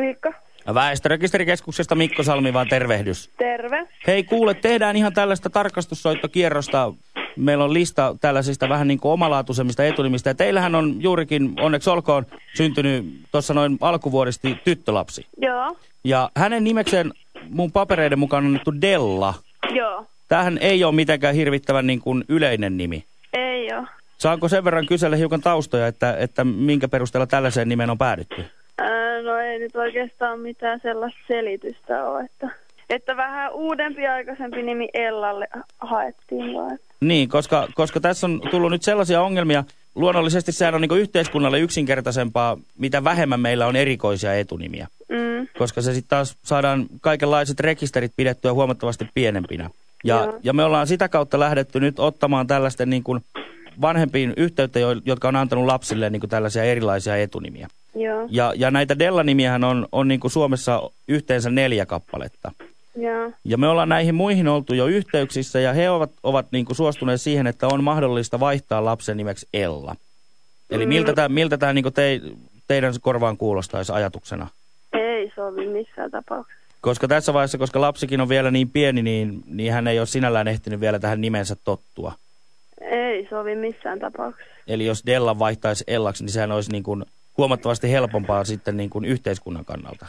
Riikka. Väestörekisterikeskuksesta Mikko Salmi vaan tervehdys. Terve. Hei kuule, tehdään ihan tällaista tarkastussoittokierrosta. Meillä on lista tällaisista vähän niin kuin omalaatuisemmista etunimistä. Ja teillähän on juurikin, onneksi olkoon, syntynyt tuossa noin alkuvuodesti tyttölapsi. Joo. Ja hänen nimekseen mun papereiden mukaan on annettu Della. Joo. Tämähän ei ole mitenkään hirvittävän niin kuin yleinen nimi. Ei oo. Saanko sen verran kysellä hiukan taustoja, että, että minkä perusteella tällaiseen nimeen on päädytty? Nyt oikeastaan mitään sellaista selitystä ole, että, että vähän uudempi aikaisempi nimi Ellalle haettiin vaan. Niin, koska, koska tässä on tullut nyt sellaisia ongelmia. Luonnollisesti sehän on niin yhteiskunnalle yksinkertaisempaa, mitä vähemmän meillä on erikoisia etunimiä. Mm. Koska se sitten taas saadaan kaikenlaiset rekisterit pidettyä huomattavasti pienempinä. Ja, Joo. ja me ollaan sitä kautta lähdetty nyt ottamaan tällaisten niin kuin vanhempiin yhteyttä, jo- jotka on antanut lapsille niin kuin tällaisia erilaisia etunimiä. Joo. Ja, ja näitä Della-nimiähän on, on niin kuin Suomessa yhteensä neljä kappaletta. Joo. Ja me ollaan näihin muihin oltu jo yhteyksissä ja he ovat, ovat niin kuin suostuneet siihen, että on mahdollista vaihtaa lapsen nimeksi Ella. Eli Mm. miltä tämä miltä tää niin te, teidän korvaan kuulostaisi ajatuksena? Ei sovi missään tapauksessa. Koska tässä vaiheessa, koska lapsikin on vielä niin pieni, niin, niin hän ei ole sinällään ehtinyt vielä tähän nimensä tottua. Ei sovi missään tapauksessa. Eli jos Della vaihtaisi Ellaksi, niin sehän olisi niin kuin huomattavasti helpompaa sitten niin kuin yhteiskunnan kannalta.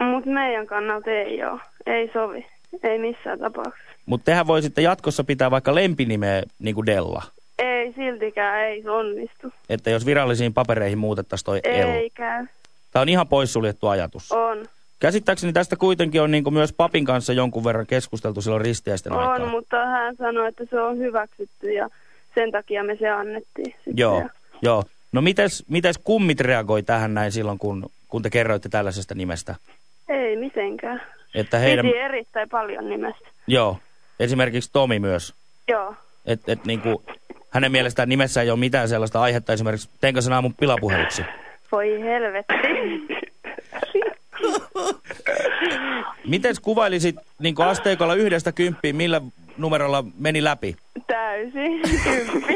Mutta meidän kannalta ei ole. Ei sovi. Ei missään tapauksessa. Mutta tehän voisitte jatkossa pitää vaikka lempinimeä niin kuin Della. Ei siltikään, ei onnistu. Että jos virallisiin papereihin muutettaisiin toi. Ei käy. Tämä on ihan poissuljettu ajatus. On. Käsittääkseni tästä kuitenkin on niin kuin myös papin kanssa jonkun verran keskusteltu silloin ristiäisten aikaa. On, mutta hän sanoi, että se on hyväksytty ja sen takia me se annettiin. Joo, Ja- joo. No mites, mites kummit reagoi tähän näin silloin, kun, kun te kerroitte tällaisesta nimestä? Ei mitenkään. Että heidän, Piti erittäin paljon nimestä. joo, esimerkiksi Tomi myös. Joo. Että et, niin kuin, hänen mielestään nimessä ei ole mitään sellaista aihetta esimerkiksi, teinkö sen aamun pilapuheluksi? Voi helvetti. Miten kuvailisit niin kuin asteikolla yhdestä kymppiin, millä numerolla meni läpi? Täysin. Kymppi.